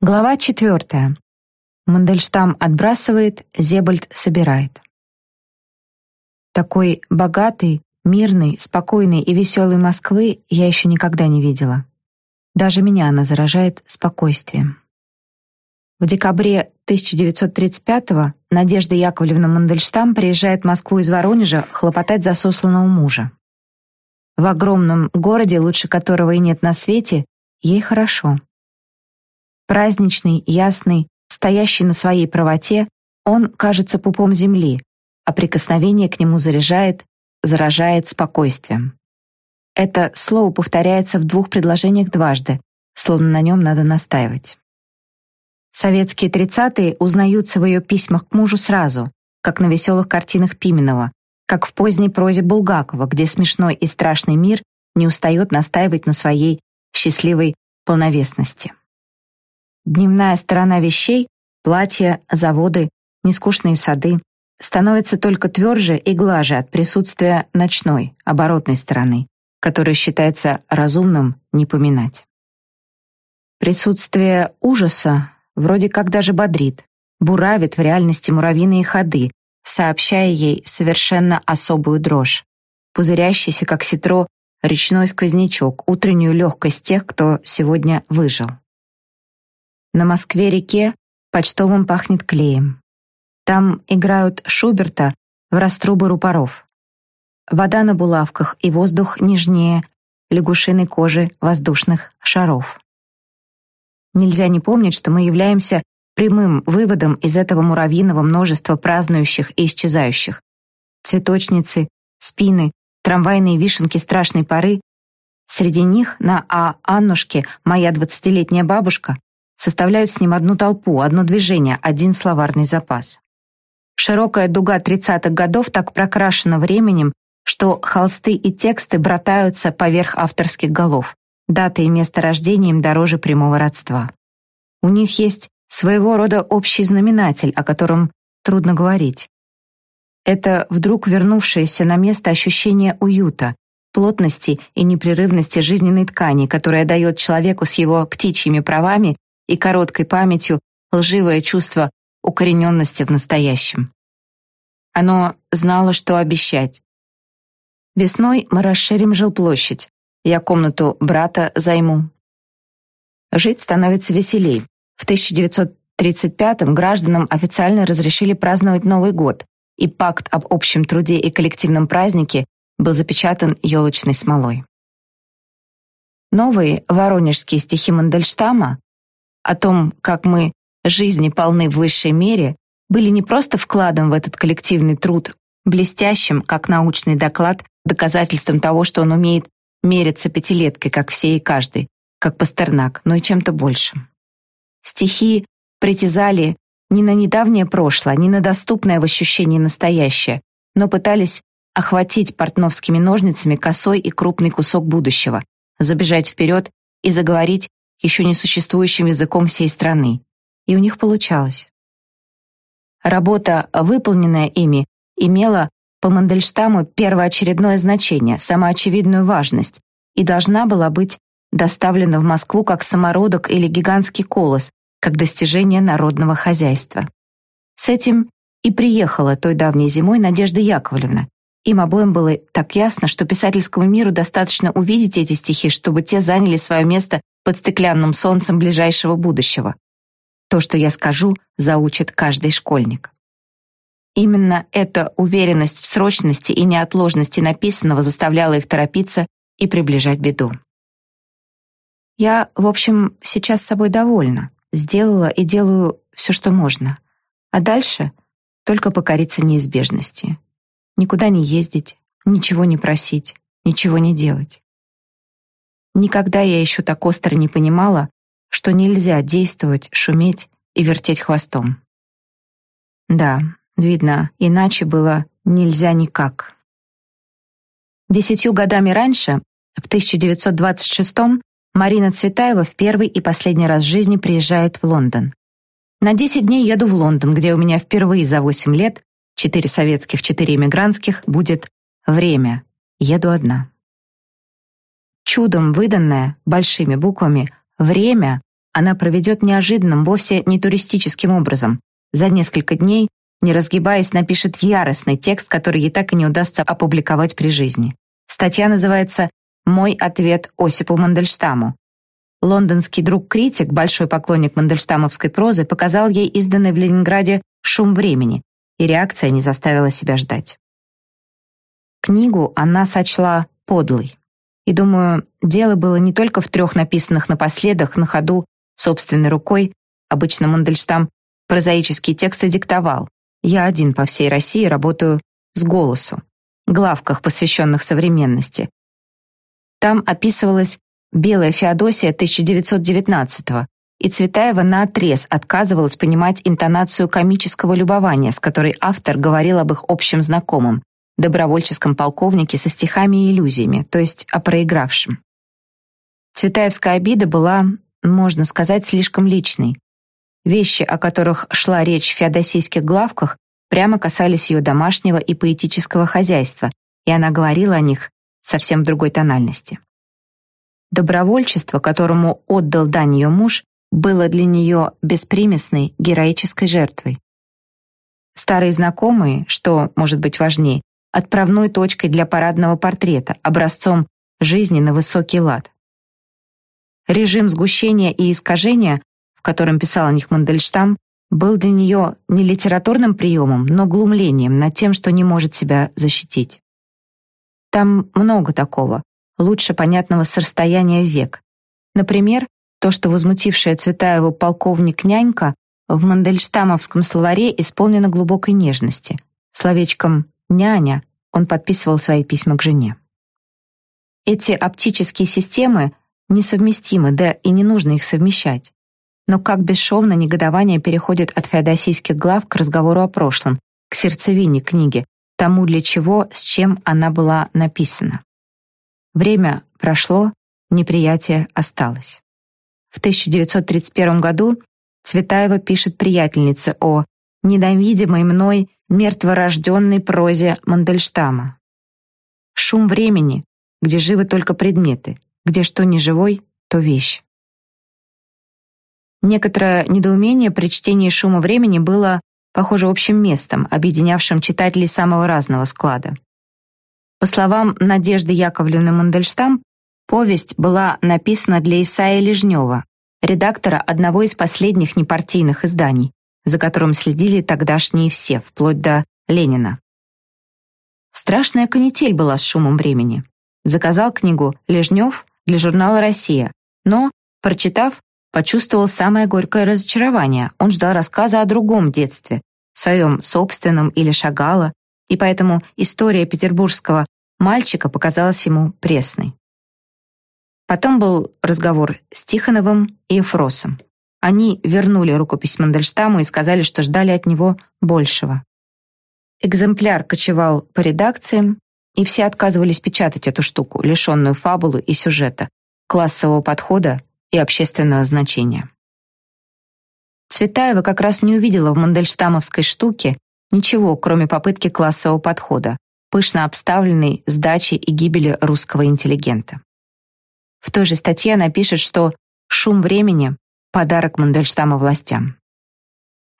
Глава четвертая. Мандельштам отбрасывает, Зебальд собирает. Такой богатой, мирной, спокойной и веселой Москвы я еще никогда не видела. Даже меня она заражает спокойствием. В декабре 1935-го Надежда Яковлевна Мандельштам приезжает в Москву из Воронежа хлопотать за сосланного мужа. В огромном городе, лучше которого и нет на свете, ей хорошо. Праздничный, ясный, стоящий на своей правоте, он кажется пупом земли, а прикосновение к нему заряжает, заражает спокойствием. Это слово повторяется в двух предложениях дважды, словно на нем надо настаивать. Советские тридцатые узнаются в ее письмах к мужу сразу, как на веселых картинах Пименова, как в поздней прозе Булгакова, где смешной и страшный мир не устает настаивать на своей счастливой полновесности. Дневная сторона вещей, платья, заводы, нескучные сады становится только тверже и глаже от присутствия ночной, оборотной стороны, которую считается разумным не поминать. Присутствие ужаса вроде как даже бодрит, буравит в реальности муравьиные ходы, сообщая ей совершенно особую дрожь, пузырящийся, как ситро, речной сквознячок, утреннюю легкость тех, кто сегодня выжил. На Москве-реке почтовым пахнет клеем. Там играют Шуберта в раструбы рупоров. Вода на булавках и воздух нежнее лягушиной кожи воздушных шаров. Нельзя не помнить, что мы являемся прямым выводом из этого муравьиного множества празднующих и исчезающих. Цветочницы, спины, трамвайные вишенки страшной поры. Среди них на А. Аннушке, моя двадцатилетняя бабушка, составляют с ним одну толпу, одно движение, один словарный запас. Широкая дуга тридцатых годов так прокрашена временем, что холсты и тексты братаются поверх авторских голов. Дата и место рождения им дороже прямого родства. У них есть своего рода общий знаменатель, о котором трудно говорить. Это вдруг вернувшееся на место ощущение уюта, плотности и непрерывности жизненной ткани, которая дает человеку с его птичьими правами и короткой памятью лживое чувство укорененности в настоящем. Оно знало, что обещать. Весной мы расширим жилплощадь. Я комнату брата займу. Жить становится веселей. В 1935-м гражданам официально разрешили праздновать Новый год, и пакт об общем труде и коллективном празднике был запечатан елочной смолой. Новые воронежские стихи Мандельштама о том, как мы жизни полны в высшей мере, были не просто вкладом в этот коллективный труд, блестящим, как научный доклад, доказательством того, что он умеет мериться пятилеткой, как все и каждый, как Пастернак, но и чем-то большим. Стихи притязали не на недавнее прошлое, не на доступное в ощущении настоящее, но пытались охватить портновскими ножницами косой и крупный кусок будущего, забежать вперед и заговорить еще не существующим языком всей страны. И у них получалось. Работа, выполненная ими, имела по Мандельштаму первоочередное значение, самоочевидную важность и должна была быть доставлена в Москву как самородок или гигантский колос, как достижение народного хозяйства. С этим и приехала той давней зимой Надежда Яковлевна. Им обоим было так ясно, что писательскому миру достаточно увидеть эти стихи, чтобы те заняли свое место под стеклянным солнцем ближайшего будущего. То, что я скажу, заучит каждый школьник. Именно эта уверенность в срочности и неотложности написанного заставляла их торопиться и приближать беду. Я, в общем, сейчас собой довольна. Сделала и делаю все, что можно. А дальше только покориться неизбежности. Никуда не ездить, ничего не просить, ничего не делать. Никогда я еще так остро не понимала, что нельзя действовать, шуметь и вертеть хвостом. Да, видно, иначе было нельзя никак. Десятью годами раньше, в 1926-м, Марина Цветаева в первый и последний раз в жизни приезжает в Лондон. На 10 дней еду в Лондон, где у меня впервые за 8 лет, 4 советских, 4 эмигрантских, будет время. Еду одна чудом выданное большими буквами время она проведет неожиданным, вовсе не туристическим образом. За несколько дней, не разгибаясь, напишет яростный текст, который ей так и не удастся опубликовать при жизни. Статья называется «Мой ответ Осипу Мандельштаму». Лондонский друг-критик, большой поклонник мандельштамовской прозы, показал ей изданный в Ленинграде «Шум времени», и реакция не заставила себя ждать. Книгу она сочла подлой. И, думаю, дело было не только в трех написанных напоследок, на ходу, собственной рукой, обычно Мандельштам прозаические тексты диктовал. Я один по всей России работаю с голосу, главках, посвященных современности. Там описывалась «Белая Феодосия» 1919-го, и Цветаева наотрез отказывалась понимать интонацию комического любования, с которой автор говорил об их общем знакомом, добровольческом полковнике со стихами и иллюзиями, то есть о проигравшем. Цветаевская обида была, можно сказать, слишком личной. Вещи, о которых шла речь в феодосийских главках, прямо касались ее домашнего и поэтического хозяйства, и она говорила о них совсем в другой тональности. Добровольчество, которому отдал дань ее муж, было для нее беспримесной героической жертвой. Старые знакомые, что может быть важнее, отправной точкой для парадного портрета, образцом жизни на высокий лад. Режим сгущения и искажения, в котором писал о них Мандельштам, был для нее не литературным приемом, но глумлением над тем, что не может себя защитить. Там много такого, лучше понятного с расстояния век. Например, то, что возмутившая Цветаеву полковник-нянька в Мандельштамовском словаре исполнено глубокой нежности. Словечком «няня» он подписывал свои письма к жене. Эти оптические системы несовместимы, да и не нужно их совмещать. Но как бесшовно негодование переходит от феодосийских глав к разговору о прошлом, к сердцевине книги, тому, для чего, с чем она была написана. Время прошло, неприятие осталось. В 1931 году Цветаева пишет приятельнице о «ненавидимой мной мертворожденной прозе Мандельштама. Шум времени, где живы только предметы, где что не живой, то вещь. Некоторое недоумение при чтении «Шума времени» было, похоже, общим местом, объединявшим читателей самого разного склада. По словам Надежды Яковлевны Мандельштам, повесть была написана для Исаия Лежнева, редактора одного из последних непартийных изданий, за которым следили тогдашние все, вплоть до Ленина. Страшная канитель была с шумом времени. Заказал книгу Лежнев для журнала «Россия», но, прочитав, почувствовал самое горькое разочарование. Он ждал рассказа о другом детстве, своем собственном или Шагала, и поэтому история петербургского мальчика показалась ему пресной. Потом был разговор с Тихоновым и Эфросом. Они вернули рукопись Мандельштаму и сказали, что ждали от него большего. Экземпляр кочевал по редакциям, и все отказывались печатать эту штуку, лишенную фабулы и сюжета, классового подхода и общественного значения. Цветаева как раз не увидела в мандельштамовской штуке ничего, кроме попытки классового подхода, пышно обставленной сдачи и гибели русского интеллигента. В той же статье она пишет, что «шум времени подарок Мандельштама властям.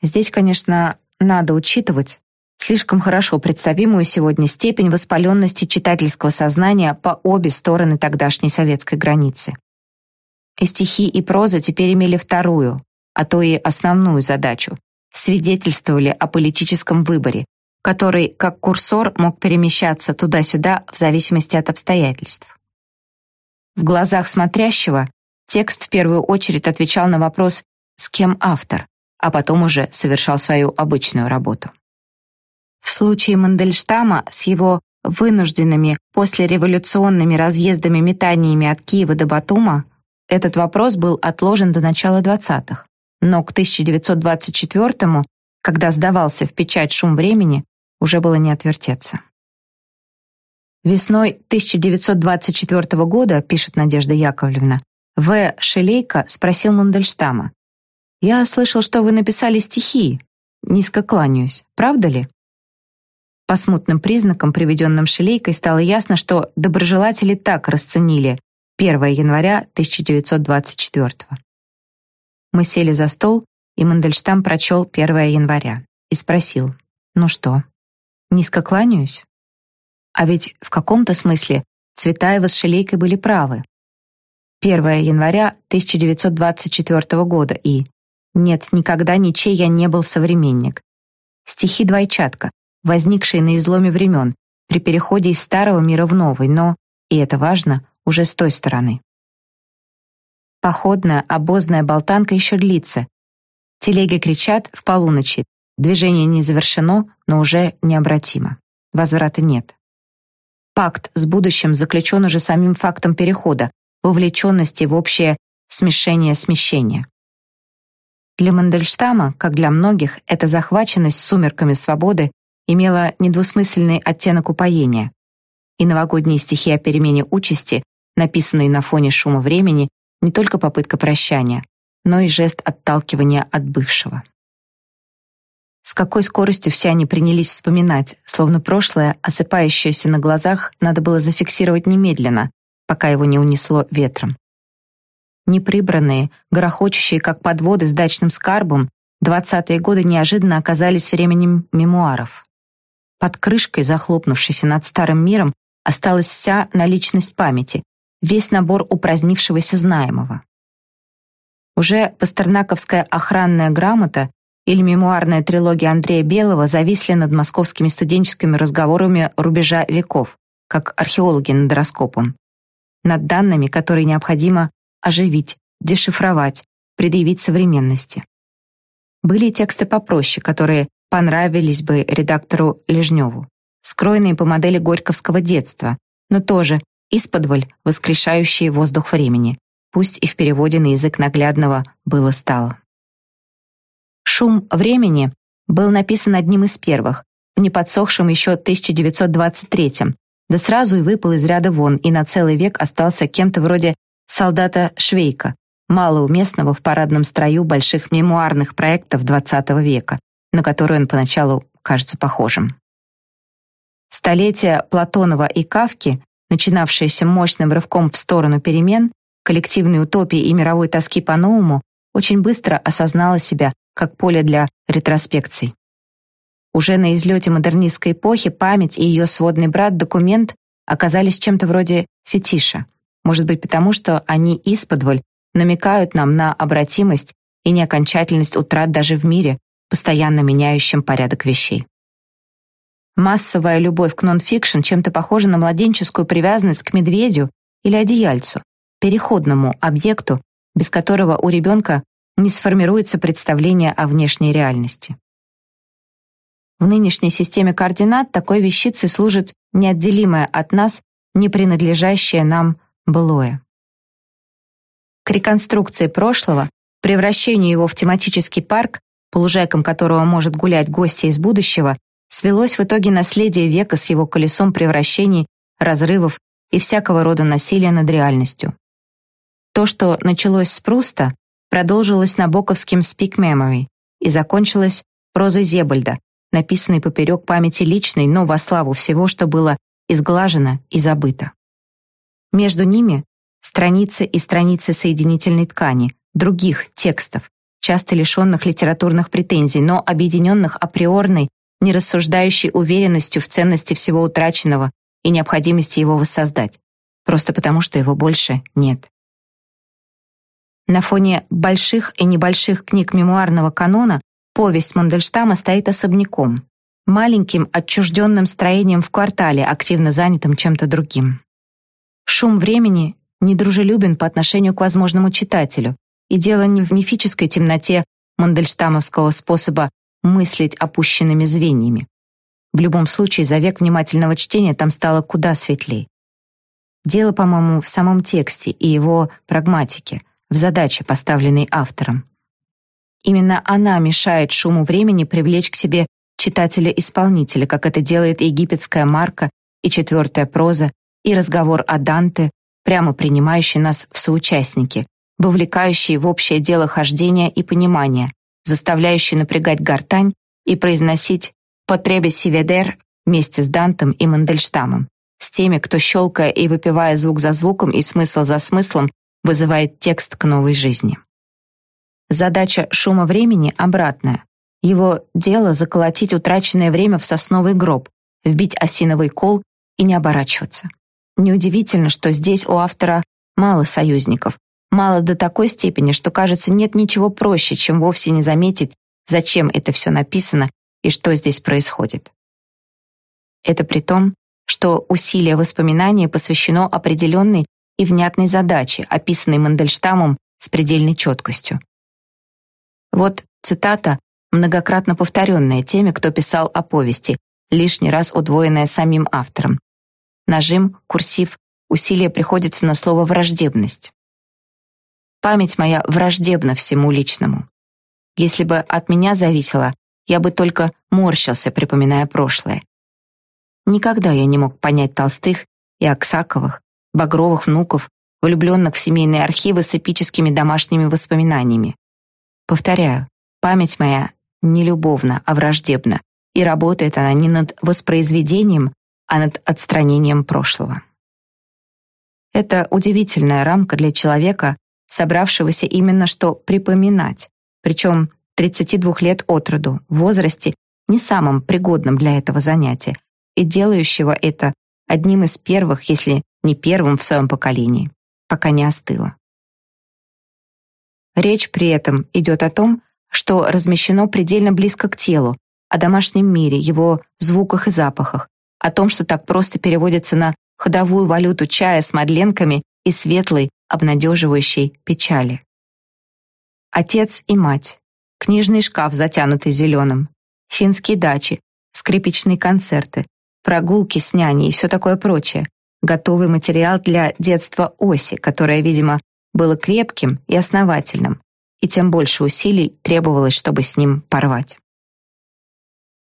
Здесь, конечно, надо учитывать слишком хорошо представимую сегодня степень воспаленности читательского сознания по обе стороны тогдашней советской границы. И стихи, и проза теперь имели вторую, а то и основную задачу — свидетельствовали о политическом выборе, который, как курсор, мог перемещаться туда-сюда в зависимости от обстоятельств. В глазах смотрящего Текст в первую очередь отвечал на вопрос «С кем автор?», а потом уже совершал свою обычную работу. В случае Мандельштама с его вынужденными послереволюционными разъездами-метаниями от Киева до Батума этот вопрос был отложен до начала 20-х. Но к 1924-му, когда сдавался в печать шум времени, уже было не отвертеться. Весной 1924 года, пишет Надежда Яковлевна, в. Шелейко спросил Мандельштама. «Я слышал, что вы написали стихи. Низко кланяюсь. Правда ли?» По смутным признакам, приведенным Шелейкой, стало ясно, что доброжелатели так расценили 1 января 1924 -го. Мы сели за стол, и Мандельштам прочел 1 января и спросил, «Ну что, низко кланяюсь?» А ведь в каком-то смысле Цветаева с Шелейкой были правы. 1 января 1924 года и «Нет, никогда ничей я не был современник». Стихи «Двойчатка», возникшие на изломе времен, при переходе из старого мира в новый, но, и это важно, уже с той стороны. Походная, обозная болтанка еще длится. Телеги кричат в полуночи. Движение не завершено, но уже необратимо. Возврата нет. Пакт с будущим заключен уже самим фактом перехода, вовлеченности в общее смешение-смещение. Для Мандельштама, как для многих, эта захваченность сумерками свободы имела недвусмысленный оттенок упоения. И новогодние стихи о перемене участи, написанные на фоне шума времени, не только попытка прощания, но и жест отталкивания от бывшего. С какой скоростью все они принялись вспоминать, словно прошлое, осыпающееся на глазах, надо было зафиксировать немедленно, пока его не унесло ветром. Неприбранные, грохочущие, как подводы с дачным скарбом, двадцатые годы неожиданно оказались временем мемуаров. Под крышкой, захлопнувшейся над старым миром, осталась вся наличность памяти, весь набор упразднившегося знаемого. Уже пастернаковская охранная грамота или мемуарная трилогия Андрея Белого зависли над московскими студенческими разговорами рубежа веков, как археологи над раскопом. Над данными, которые необходимо оживить, дешифровать, предъявить современности. Были тексты попроще, которые понравились бы редактору Лежневу, скроенные по модели горьковского детства, но тоже исподволь воскрешающие воздух времени, пусть и в переводе на язык наглядного было-стало. «Шум времени» был написан одним из первых, в неподсохшем еще 1923-м, да сразу и выпал из ряда вон и на целый век остался кем-то вроде солдата Швейка, малоуместного в парадном строю больших мемуарных проектов XX века, на который он поначалу кажется похожим. Столетия Платонова и Кавки, начинавшиеся мощным рывком в сторону перемен, коллективной утопии и мировой тоски по-новому, очень быстро осознала себя как поле для ретроспекций. Уже на излете модернистской эпохи память и ее сводный брат документ оказались чем-то вроде фетиша. Может быть, потому что они исподволь намекают нам на обратимость и неокончательность утрат даже в мире, постоянно меняющем порядок вещей. Массовая любовь к нон-фикшн чем-то похожа на младенческую привязанность к медведю или одеяльцу, переходному объекту, без которого у ребенка не сформируется представление о внешней реальности. В нынешней системе координат такой вещицей служит неотделимое от нас, не принадлежащее нам былое. К реконструкции прошлого, превращению его в тематический парк, по лужайкам которого может гулять гости из будущего, свелось в итоге наследие века с его колесом превращений, разрывов и всякого рода насилия над реальностью. То, что началось с Пруста, продолжилось набоковским «Speak Memory» и закончилось прозой Зебальда, написанной поперек памяти личной, но во славу всего, что было изглажено и забыто. Между ними страницы и страницы соединительной ткани, других текстов, часто лишенных литературных претензий, но объединенных априорной, нерассуждающей уверенностью в ценности всего утраченного и необходимости его воссоздать, просто потому что его больше нет. На фоне больших и небольших книг мемуарного канона повесть Мандельштама стоит особняком, маленьким отчужденным строением в квартале, активно занятым чем-то другим. Шум времени недружелюбен по отношению к возможному читателю, и дело не в мифической темноте мандельштамовского способа мыслить опущенными звеньями. В любом случае, за век внимательного чтения там стало куда светлей. Дело, по-моему, в самом тексте и его прагматике, в задаче, поставленной автором. Именно она мешает шуму времени привлечь к себе читателя-исполнителя, как это делает египетская марка и четвертая проза, и разговор о Данте, прямо принимающий нас в соучастники, вовлекающий в общее дело хождения и понимания, заставляющий напрягать гортань и произносить «потребе сиведер» вместе с Дантом и Мандельштамом, с теми, кто, щелкая и выпивая звук за звуком и смысл за смыслом, вызывает текст к новой жизни. Задача шума времени обратная. Его дело заколотить утраченное время в сосновый гроб, вбить осиновый кол и не оборачиваться. Неудивительно, что здесь у автора мало союзников, мало до такой степени, что, кажется, нет ничего проще, чем вовсе не заметить, зачем это все написано и что здесь происходит. Это при том, что усилие воспоминания посвящено определенной и внятной задаче, описанной Мандельштамом с предельной четкостью. Вот цитата, многократно повторенная теми, кто писал о повести, лишний раз удвоенная самим автором. Нажим, курсив, усилие приходится на слово «враждебность». Память моя враждебна всему личному. Если бы от меня зависело, я бы только морщился, припоминая прошлое. Никогда я не мог понять Толстых и Аксаковых, Багровых внуков, влюбленных в семейные архивы с эпическими домашними воспоминаниями. Повторяю, память моя не любовна, а враждебна, и работает она не над воспроизведением, а над отстранением прошлого. Это удивительная рамка для человека, собравшегося именно что припоминать, причем 32 лет от роду, в возрасте не самым пригодным для этого занятия, и делающего это одним из первых, если не первым в своем поколении, пока не остыло. Речь при этом идет о том, что размещено предельно близко к телу, о домашнем мире, его звуках и запахах, о том, что так просто переводится на ходовую валюту чая с мадленками и светлой, обнадеживающей печали. Отец и мать, книжный шкаф, затянутый зеленым, финские дачи, скрипичные концерты, прогулки с няней и все такое прочее. Готовый материал для детства Оси, которое, видимо, было крепким и основательным, и тем больше усилий требовалось, чтобы с ним порвать.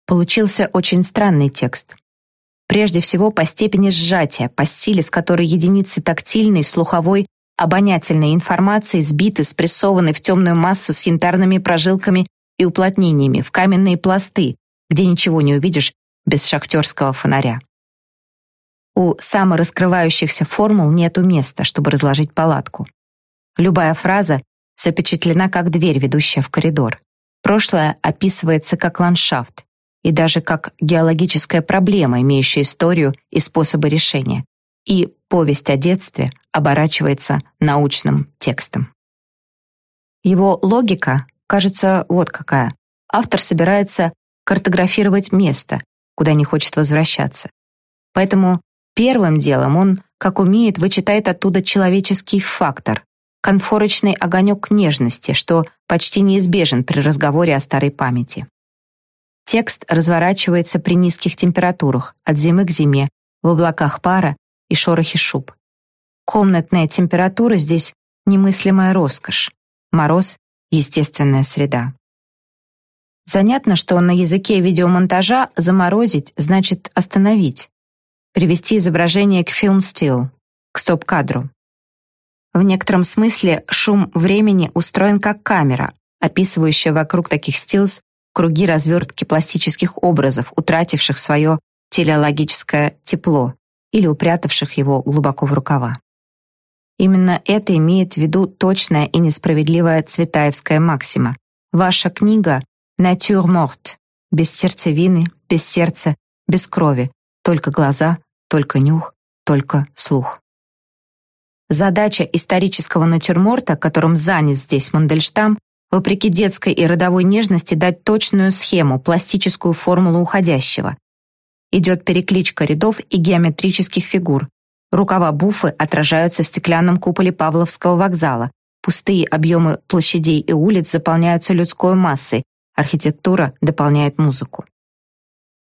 Получился очень странный текст. Прежде всего по степени сжатия, по силе, с которой единицы тактильной, слуховой, обонятельной информации сбиты, спрессованы в темную массу с янтарными прожилками и уплотнениями, в каменные пласты, где ничего не увидишь без шахтерского фонаря. У самораскрывающихся формул нету места, чтобы разложить палатку. Любая фраза запечатлена как дверь, ведущая в коридор. Прошлое описывается как ландшафт и даже как геологическая проблема, имеющая историю и способы решения. И повесть о детстве оборачивается научным текстом. Его логика, кажется, вот какая. Автор собирается картографировать место, куда не хочет возвращаться. Поэтому первым делом он, как умеет, вычитает оттуда человеческий фактор, конфорочный огонек нежности, что почти неизбежен при разговоре о старой памяти. Текст разворачивается при низких температурах, от зимы к зиме, в облаках пара и шорохе шуб. Комнатная температура здесь немыслимая роскошь. Мороз — естественная среда. Занятно, что на языке видеомонтажа «заморозить» значит «остановить», привести изображение к film-still, к стоп-кадру. В некотором смысле шум времени устроен как камера, описывающая вокруг таких стилс круги развертки пластических образов, утративших свое телеологическое тепло или упрятавших его глубоко в рукава. Именно это имеет в виду точная и несправедливая цветаевская максима. Ваша книга «Nature morte» без сердцевины, без сердца, без крови, только глаза, только нюх, только слух. Задача исторического натюрморта, которым занят здесь Мандельштам, вопреки детской и родовой нежности дать точную схему, пластическую формулу уходящего. Идет перекличка рядов и геометрических фигур. Рукава буфы отражаются в стеклянном куполе Павловского вокзала. Пустые объемы площадей и улиц заполняются людской массой. Архитектура дополняет музыку.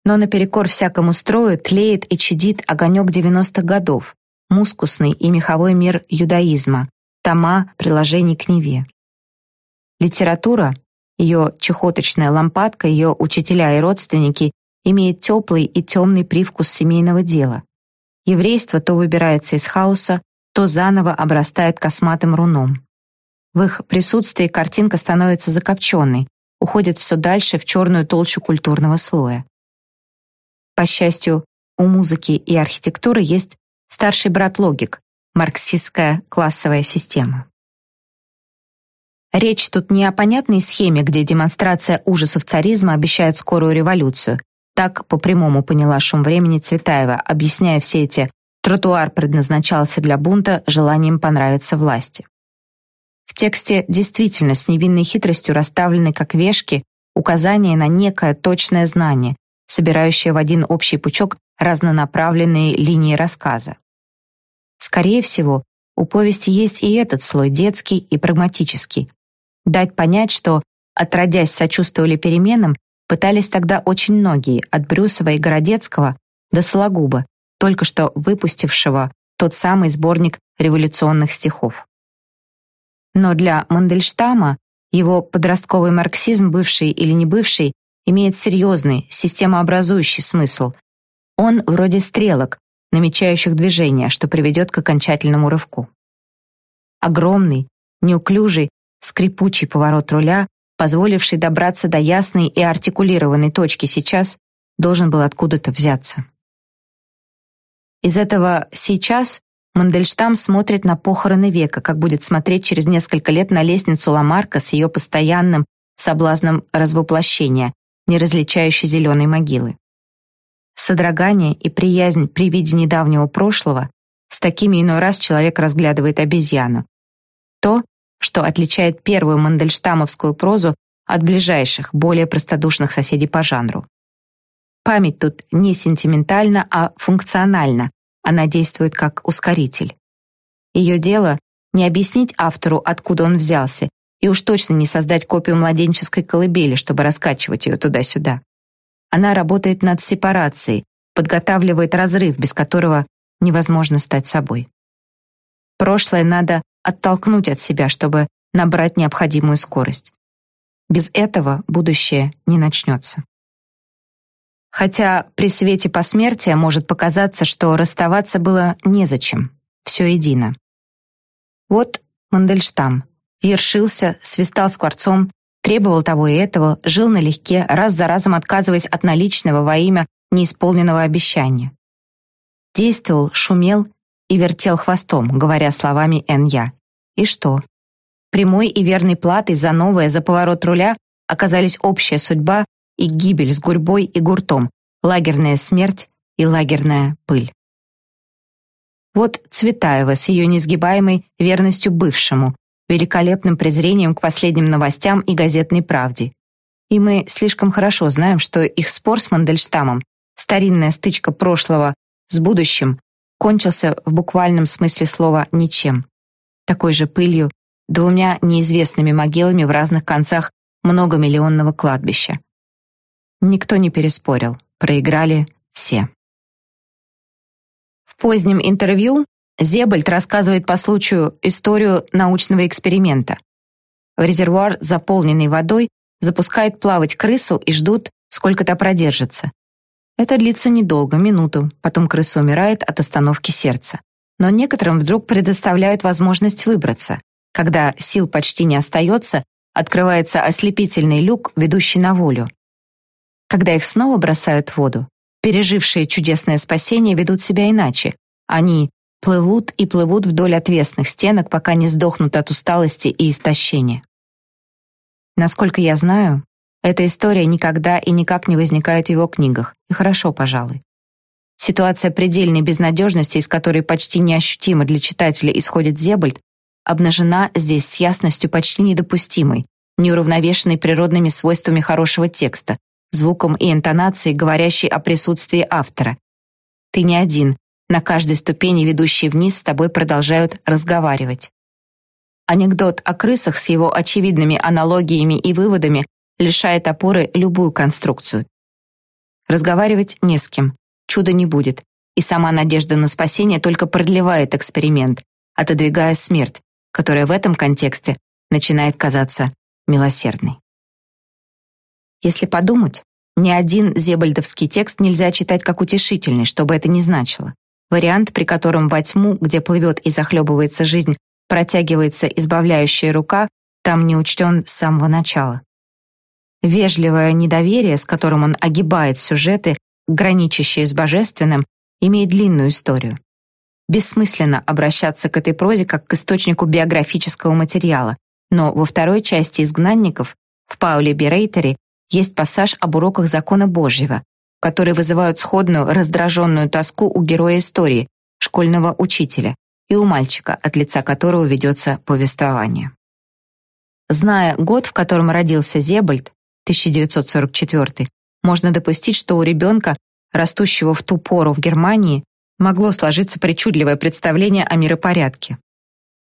Но наперекор всякому строю тлеет и чадит огонек 90-х годов, мускусный и меховой мир юдаизма, тома приложений к Неве. Литература, ее чехоточная лампадка, ее учителя и родственники имеет теплый и темный привкус семейного дела. Еврейство то выбирается из хаоса, то заново обрастает косматым руном. В их присутствии картинка становится закопченной, уходит все дальше в черную толщу культурного слоя. По счастью, у музыки и архитектуры есть старший брат логик, марксистская классовая система. Речь тут не о понятной схеме, где демонстрация ужасов царизма обещает скорую революцию. Так по-прямому поняла шум времени Цветаева, объясняя все эти «тротуар предназначался для бунта желанием понравиться власти». В тексте действительно с невинной хитростью расставлены как вешки указания на некое точное знание, собирающее в один общий пучок разнонаправленные линии рассказа. Скорее всего, у повести есть и этот слой детский и прагматический, Дать понять, что, отродясь, сочувствовали переменам, пытались тогда очень многие, от Брюсова и Городецкого до Сологуба, только что выпустившего тот самый сборник революционных стихов. Но для Мандельштама его подростковый марксизм, бывший или не бывший, имеет серьезный, системообразующий смысл. Он вроде стрелок, намечающих движение, что приведет к окончательному рывку. Огромный, неуклюжий, скрипучий поворот руля, позволивший добраться до ясной и артикулированной точки сейчас, должен был откуда-то взяться. Из этого «сейчас» Мандельштам смотрит на похороны века, как будет смотреть через несколько лет на лестницу Ламарка с ее постоянным соблазном развоплощения, не различающей зеленой могилы. Содрогание и приязнь при виде недавнего прошлого с такими иной раз человек разглядывает обезьяну. То, что отличает первую мандельштамовскую прозу от ближайших, более простодушных соседей по жанру. Память тут не сентиментальна, а функциональна, она действует как ускоритель. Ее дело не объяснить автору, откуда он взялся, и уж точно не создать копию младенческой колыбели, чтобы раскачивать ее туда-сюда. Она работает над сепарацией, подготавливает разрыв, без которого невозможно стать собой. Прошлое надо оттолкнуть от себя, чтобы набрать необходимую скорость. Без этого будущее не начнется. Хотя при свете посмертия может показаться, что расставаться было незачем, все едино. Вот Мандельштам ершился, свистал скворцом, требовал того и этого, жил налегке, раз за разом отказываясь от наличного во имя неисполненного обещания. Действовал, шумел и вертел хвостом, говоря словами Н.Я. И что? Прямой и верной платой за новое, за поворот руля оказались общая судьба и гибель с гурьбой и гуртом, лагерная смерть и лагерная пыль. Вот Цветаева с ее несгибаемой верностью бывшему, великолепным презрением к последним новостям и газетной правде. И мы слишком хорошо знаем, что их спор с Мандельштамом, старинная стычка прошлого с будущим, кончился в буквальном смысле слова ничем. Такой же пылью, двумя неизвестными могилами в разных концах многомиллионного кладбища. Никто не переспорил, проиграли все. В позднем интервью Зебальд рассказывает по случаю историю научного эксперимента. В резервуар, заполненный водой, запускают плавать крысу и ждут, сколько та продержится. Это длится недолго, минуту, потом крыса умирает от остановки сердца. Но некоторым вдруг предоставляют возможность выбраться. Когда сил почти не остается, открывается ослепительный люк, ведущий на волю. Когда их снова бросают в воду, пережившие чудесное спасение ведут себя иначе. Они плывут и плывут вдоль отвесных стенок, пока не сдохнут от усталости и истощения. Насколько я знаю, эта история никогда и никак не возникает в его книгах, и хорошо, пожалуй. Ситуация предельной безнадежности, из которой почти неощутимо для читателя исходит Зебальд, обнажена здесь с ясностью почти недопустимой, неуравновешенной природными свойствами хорошего текста, звуком и интонацией, говорящей о присутствии автора. Ты не один, на каждой ступени, ведущей вниз, с тобой продолжают разговаривать. Анекдот о крысах с его очевидными аналогиями и выводами лишает опоры любую конструкцию. Разговаривать не с кем, чуда не будет, и сама надежда на спасение только продлевает эксперимент, отодвигая смерть, которая в этом контексте начинает казаться милосердной. Если подумать, ни один зебальдовский текст нельзя читать как утешительный, что бы это ни значило. Вариант, при котором во тьму, где плывет и захлебывается жизнь, протягивается избавляющая рука, там не учтен с самого начала. Вежливое недоверие, с которым он огибает сюжеты, граничащие с божественным, имеет длинную историю. Бессмысленно обращаться к этой прозе как к источнику биографического материала. Но во второй части «Изгнанников» в Пауле Берейтере есть пассаж об уроках закона Божьего, которые вызывают сходную раздраженную тоску у героя истории, школьного учителя, и у мальчика, от лица которого ведется повествование. Зная год, в котором родился Зебальд, 1944, можно допустить, что у ребенка, растущего в ту пору в Германии, могло сложиться причудливое представление о миропорядке.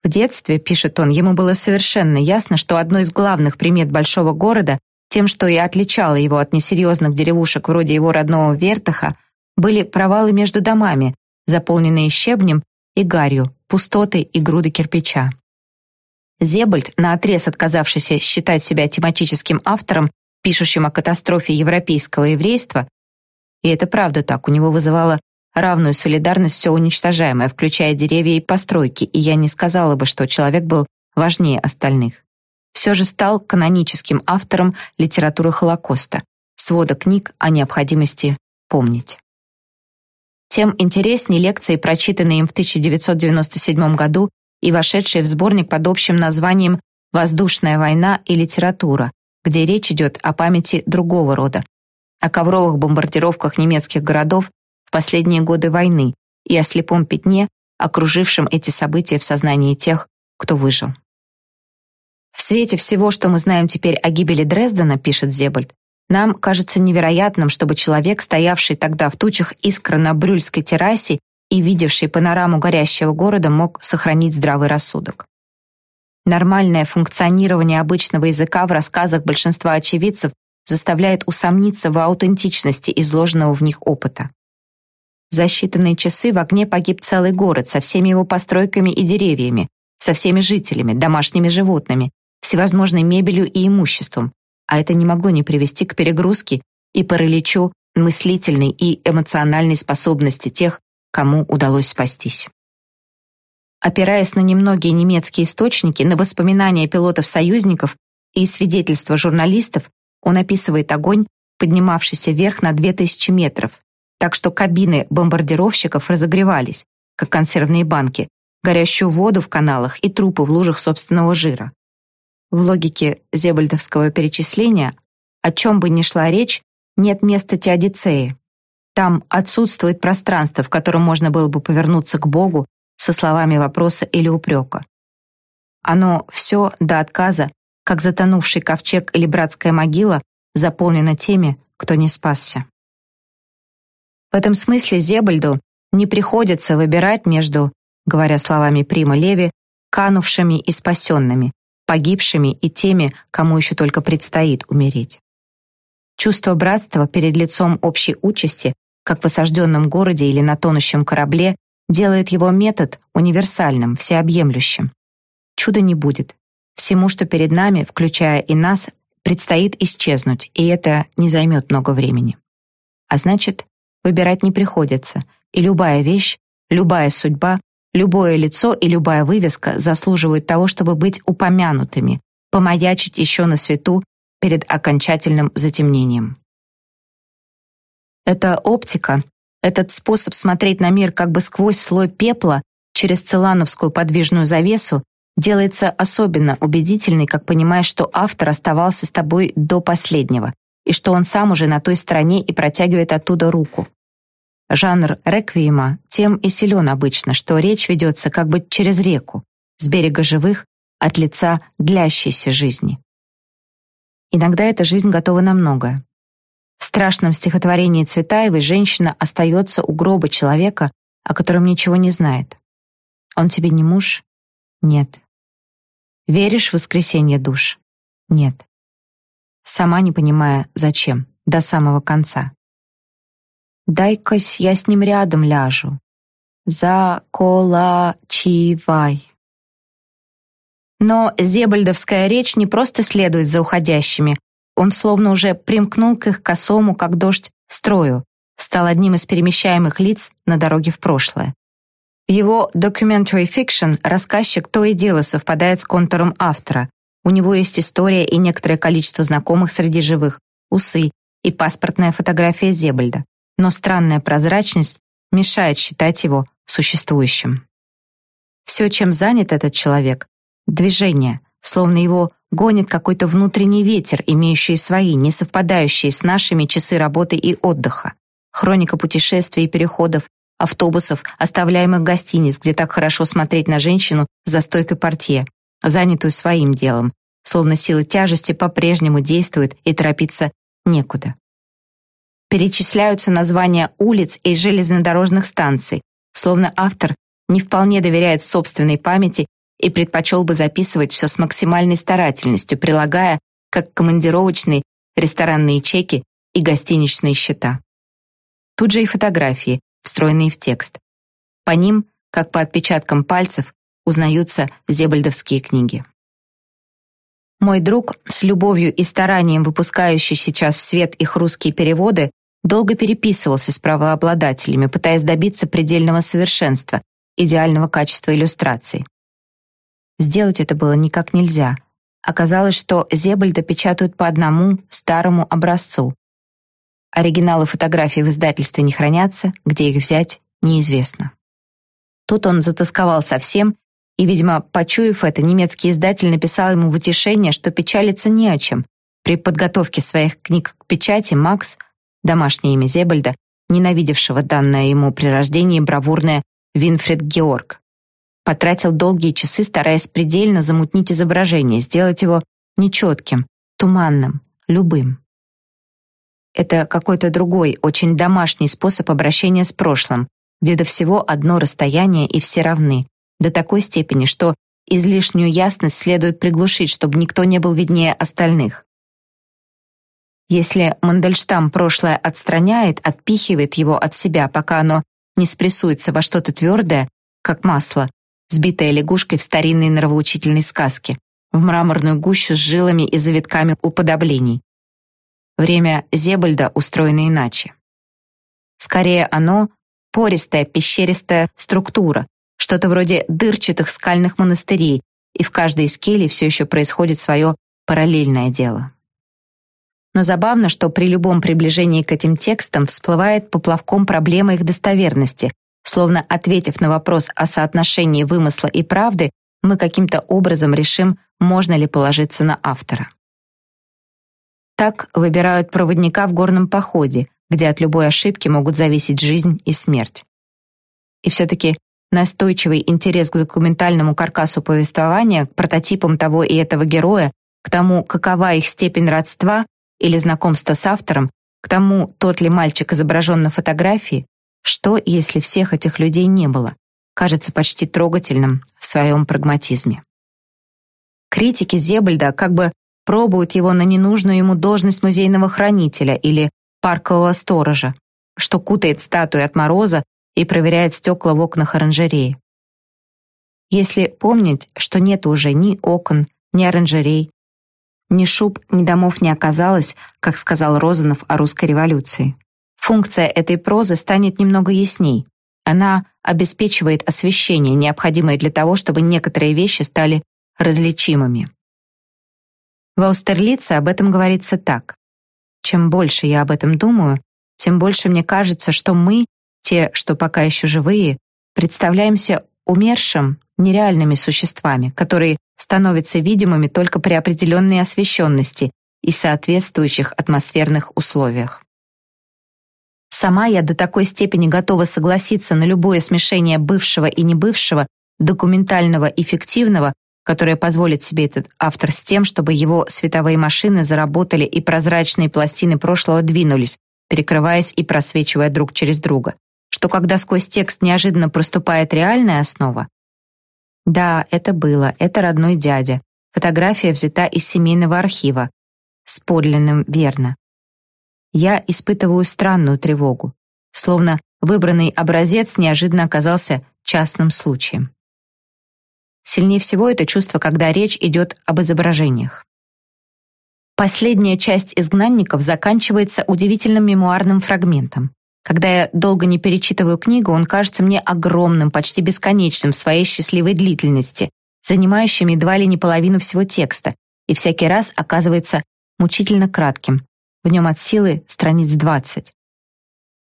В детстве, пишет он, ему было совершенно ясно, что одной из главных примет большого города, тем, что и отличало его от несерьезных деревушек вроде его родного Вертаха, были провалы между домами, заполненные щебнем и гарью, пустоты и груды кирпича. Зебальд, наотрез отказавшийся считать себя тематическим автором, пишущим о катастрофе европейского еврейства, и это правда так, у него вызывало равную солидарность все уничтожаемое, включая деревья и постройки, и я не сказала бы, что человек был важнее остальных. Все же стал каноническим автором литературы Холокоста, свода книг о необходимости помнить. Тем интереснее лекции, прочитанные им в 1997 году и вошедшие в сборник под общим названием «Воздушная война и литература», где речь идет о памяти другого рода, о ковровых бомбардировках немецких городов в последние годы войны и о слепом пятне, окружившем эти события в сознании тех, кто выжил. В свете всего, что мы знаем теперь о гибели Дрездена, пишет Зебальд, нам кажется невероятным, чтобы человек, стоявший тогда в тучах искра на Брюльской террасе и видевший панораму горящего города, мог сохранить здравый рассудок. Нормальное функционирование обычного языка в рассказах большинства очевидцев заставляет усомниться в аутентичности изложенного в них опыта. За считанные часы в огне погиб целый город со всеми его постройками и деревьями, со всеми жителями, домашними животными, всевозможной мебелью и имуществом, а это не могло не привести к перегрузке и параличу мыслительной и эмоциональной способности тех, кому удалось спастись. Опираясь на немногие немецкие источники, на воспоминания пилотов-союзников и свидетельства журналистов, он описывает огонь, поднимавшийся вверх на 2000 метров, так что кабины бомбардировщиков разогревались, как консервные банки, горящую воду в каналах и трупы в лужах собственного жира. В логике зебальдовского перечисления, о чем бы ни шла речь, нет места теодицеи. Там отсутствует пространство, в котором можно было бы повернуться к Богу со словами вопроса или упрека. Оно все до отказа, как затонувший ковчег или братская могила, заполнено теми, кто не спасся. В этом смысле Зебальду не приходится выбирать между, говоря словами Прима Леви, канувшими и спасенными, погибшими и теми, кому еще только предстоит умереть. Чувство братства перед лицом общей участи, как в осажденном городе или на тонущем корабле, делает его метод универсальным, всеобъемлющим. Чуда не будет. Всему, что перед нами, включая и нас, предстоит исчезнуть, и это не займет много времени. А значит, Выбирать не приходится, и любая вещь, любая судьба, любое лицо и любая вывеска заслуживают того, чтобы быть упомянутыми, помаячить еще на свету перед окончательным затемнением. Эта оптика, этот способ смотреть на мир как бы сквозь слой пепла через целановскую подвижную завесу делается особенно убедительной, как понимаешь, что автор оставался с тобой до последнего, и что он сам уже на той стороне и протягивает оттуда руку. Жанр реквиема тем и силен обычно, что речь ведется как бы через реку, с берега живых, от лица длящейся жизни. Иногда эта жизнь готова на многое. В страшном стихотворении Цветаевой женщина остается у гроба человека, о котором ничего не знает. Он тебе не муж? Нет. Веришь в воскресенье душ? Нет сама не понимая, зачем, до самого конца. «Дай-кась я с ним рядом ляжу. Заколачивай». Но зебальдовская речь не просто следует за уходящими, он словно уже примкнул к их косому, как дождь, строю, стал одним из перемещаемых лиц на дороге в прошлое. В его documentary fiction рассказчик то и дело совпадает с контуром автора, у него есть история и некоторое количество знакомых среди живых, усы и паспортная фотография Зебальда. Но странная прозрачность мешает считать его существующим. Все, чем занят этот человек — движение, словно его гонит какой-то внутренний ветер, имеющий свои, не совпадающие с нашими часы работы и отдыха. Хроника путешествий и переходов, автобусов, оставляемых гостиниц, где так хорошо смотреть на женщину за стойкой портье, занятую своим делом, словно сила тяжести по-прежнему действует и торопиться некуда. Перечисляются названия улиц и железнодорожных станций, словно автор не вполне доверяет собственной памяти и предпочел бы записывать все с максимальной старательностью, прилагая, как командировочные, ресторанные чеки и гостиничные счета. Тут же и фотографии, встроенные в текст. По ним, как по отпечаткам пальцев, узнаются зебальдовские книги. Мой друг, с любовью и старанием выпускающий сейчас в свет их русские переводы, долго переписывался с правообладателями, пытаясь добиться предельного совершенства, идеального качества иллюстраций. Сделать это было никак нельзя. Оказалось, что Зебальда печатают по одному старому образцу. Оригиналы фотографий в издательстве не хранятся, где их взять, неизвестно. Тут он затасковал совсем, и, видимо, почуяв это, немецкий издатель написал ему в утешение, что печалиться не о чем. При подготовке своих книг к печати Макс, домашнее имя Зебальда, ненавидевшего данное ему при рождении бравурное Винфрид Георг, потратил долгие часы, стараясь предельно замутнить изображение, сделать его нечетким, туманным, любым. Это какой-то другой, очень домашний способ обращения с прошлым, где до всего одно расстояние и все равны, до такой степени, что излишнюю ясность следует приглушить, чтобы никто не был виднее остальных. Если Мандельштам прошлое отстраняет, отпихивает его от себя, пока оно не спрессуется во что-то твердое, как масло, сбитая лягушкой в старинной нравоучительной сказке, в мраморную гущу с жилами и завитками уподоблений. Время Зебальда устроено иначе. Скорее оно — пористая пещеристая структура, что-то вроде дырчатых скальных монастырей, и в каждой из келей все еще происходит свое параллельное дело. Но забавно, что при любом приближении к этим текстам всплывает поплавком проблема их достоверности, Словно ответив на вопрос о соотношении вымысла и правды, мы каким-то образом решим, можно ли положиться на автора. Так выбирают проводника в горном походе, где от любой ошибки могут зависеть жизнь и смерть. И все-таки настойчивый интерес к документальному каркасу повествования, к прототипам того и этого героя, к тому, какова их степень родства или знакомства с автором, к тому, тот ли мальчик изображен на фотографии, что, если всех этих людей не было? Кажется почти трогательным в своем прагматизме. Критики Зебальда как бы пробуют его на ненужную ему должность музейного хранителя или паркового сторожа, что кутает статуи от мороза и проверяет стекла в окнах оранжереи. Если помнить, что нет уже ни окон, ни оранжерей, ни шуб, ни домов не оказалось, как сказал Розанов о русской революции. Функция этой прозы станет немного ясней. Она обеспечивает освещение, необходимое для того, чтобы некоторые вещи стали различимыми. В Аустерлице об этом говорится так. Чем больше я об этом думаю, тем больше мне кажется, что мы, те, что пока еще живые, представляемся умершим, нереальными существами, которые становятся видимыми только при определенной освещенности и соответствующих атмосферных условиях. Сама я до такой степени готова согласиться на любое смешение бывшего и небывшего, документального и фиктивного, которое позволит себе этот автор с тем, чтобы его световые машины заработали и прозрачные пластины прошлого двинулись, перекрываясь и просвечивая друг через друга, что когда сквозь текст неожиданно проступает реальная основа. Да, это было, это родной дядя. Фотография взята из семейного архива. С подлинным верно я испытываю странную тревогу, словно выбранный образец неожиданно оказался частным случаем. Сильнее всего это чувство, когда речь идет об изображениях. Последняя часть «Изгнанников» заканчивается удивительным мемуарным фрагментом. Когда я долго не перечитываю книгу, он кажется мне огромным, почти бесконечным в своей счастливой длительности, занимающим едва ли не половину всего текста, и всякий раз оказывается мучительно кратким, в нем от силы страниц 20.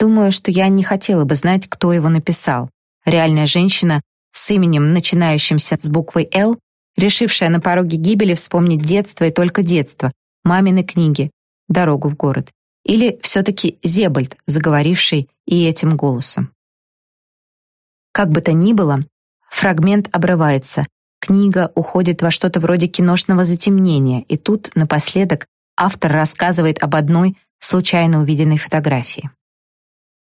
Думаю, что я не хотела бы знать, кто его написал. Реальная женщина с именем, начинающимся с буквой «Л» решившая на пороге гибели вспомнить детство и только детство, мамины книги, дорогу в город. Или все-таки Зебальд, заговоривший и этим голосом. Как бы то ни было, фрагмент обрывается, книга уходит во что-то вроде киношного затемнения, и тут, напоследок, автор рассказывает об одной случайно увиденной фотографии.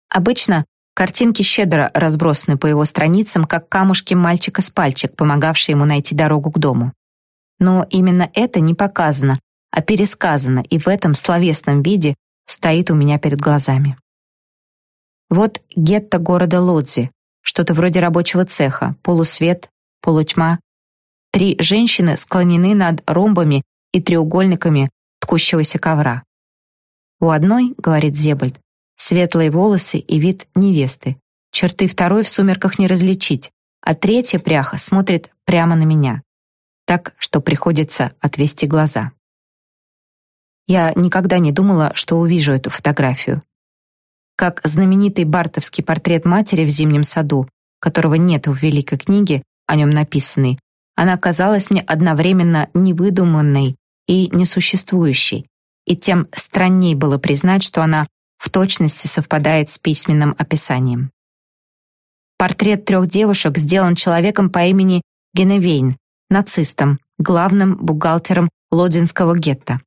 Обычно картинки щедро разбросаны по его страницам, как камушки мальчика с пальчик, помогавшие ему найти дорогу к дому. Но именно это не показано, а пересказано, и в этом словесном виде стоит у меня перед глазами. Вот гетто города Лодзи, что-то вроде рабочего цеха, полусвет, полутьма. Три женщины склонены над ромбами и треугольниками ткущегося ковра. У одной, говорит Зебальд, светлые волосы и вид невесты. Черты второй в сумерках не различить, а третья пряха смотрит прямо на меня. Так, что приходится отвести глаза. Я никогда не думала, что увижу эту фотографию. Как знаменитый бартовский портрет матери в зимнем саду, которого нет в великой книге, о нем написанной, она казалась мне одновременно невыдуманной и несуществующей, и тем странней было признать, что она в точности совпадает с письменным описанием. Портрет трех девушек сделан человеком по имени Геневейн, нацистом, главным бухгалтером Лодзинского гетто.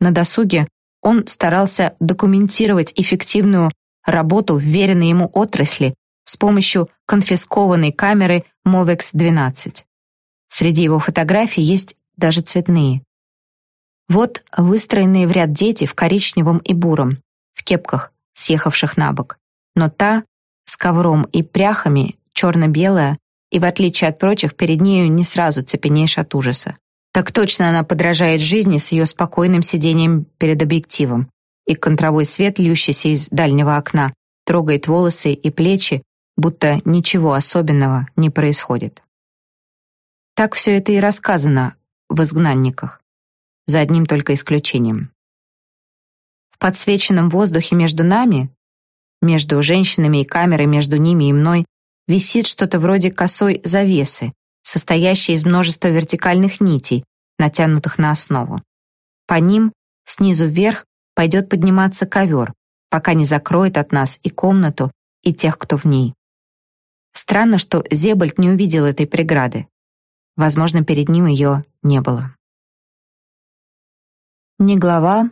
На досуге он старался документировать эффективную работу вверенной ему отрасли с помощью конфискованной камеры Movex-12. Среди его фотографий есть даже цветные. Вот выстроенные в ряд дети в коричневом и буром, в кепках, съехавших на бок. Но та с ковром и пряхами, черно-белая, и в отличие от прочих, перед нею не сразу цепенеешь от ужаса. Так точно она подражает жизни с ее спокойным сидением перед объективом, и контровой свет, льющийся из дальнего окна, трогает волосы и плечи, будто ничего особенного не происходит. Так все это и рассказано в «Изгнанниках», за одним только исключением. В подсвеченном воздухе между нами, между женщинами и камерой, между ними и мной, висит что-то вроде косой завесы, состоящий из множества вертикальных нитей, натянутых на основу. По ним, снизу вверх, пойдет подниматься ковер, пока не закроет от нас и комнату, и тех, кто в ней. Странно, что Зебальд не увидел этой преграды. Возможно, перед ним ее не было. Не глава.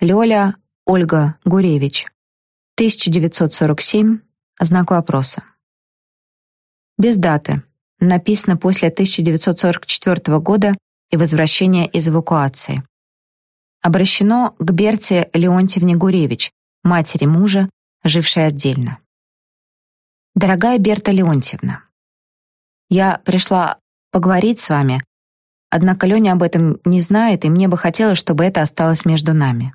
Лёля Ольга Гуревич. 1947. Знак вопроса. Без даты написано после 1944 года и возвращения из эвакуации. Обращено к Берте Леонтьевне Гуревич, матери мужа, жившей отдельно. Дорогая Берта Леонтьевна, я пришла поговорить с вами, однако Леня об этом не знает, и мне бы хотелось, чтобы это осталось между нами.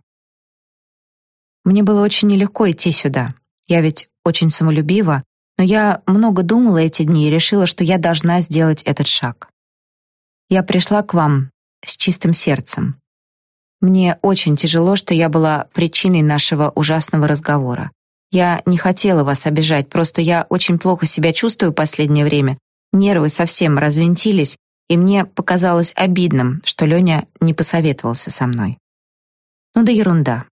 Мне было очень нелегко идти сюда. Я ведь очень самолюбива, но я много думала эти дни и решила, что я должна сделать этот шаг. Я пришла к вам с чистым сердцем. Мне очень тяжело, что я была причиной нашего ужасного разговора. Я не хотела вас обижать, просто я очень плохо себя чувствую последнее время. Нервы совсем развинтились, и мне показалось обидным, что Леня не посоветовался со мной. Ну да ерунда.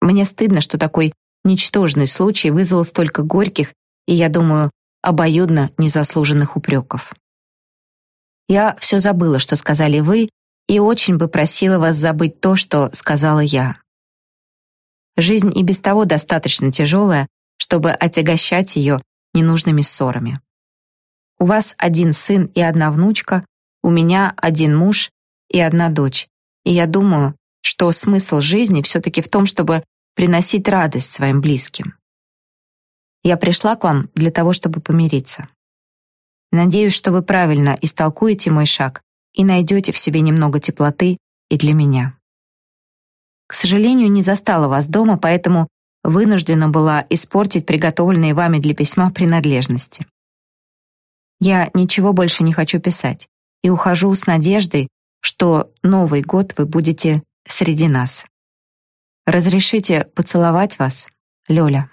Мне стыдно, что такой ничтожный случай вызвал столько горьких и, я думаю, обоюдно незаслуженных упреков. Я все забыла, что сказали вы, и очень бы просила вас забыть то, что сказала я. Жизнь и без того достаточно тяжелая, чтобы отягощать ее ненужными ссорами. У вас один сын и одна внучка, у меня один муж и одна дочь. И я думаю, что смысл жизни все-таки в том, чтобы приносить радость своим близким. Я пришла к вам для того, чтобы помириться. Надеюсь, что вы правильно истолкуете мой шаг и найдете в себе немного теплоты и для меня. К сожалению, не застала вас дома, поэтому вынуждена была испортить приготовленные вами для письма принадлежности. Я ничего больше не хочу писать и ухожу с надеждой, что Новый год вы будете среди нас. Разрешите поцеловать вас, Лёля.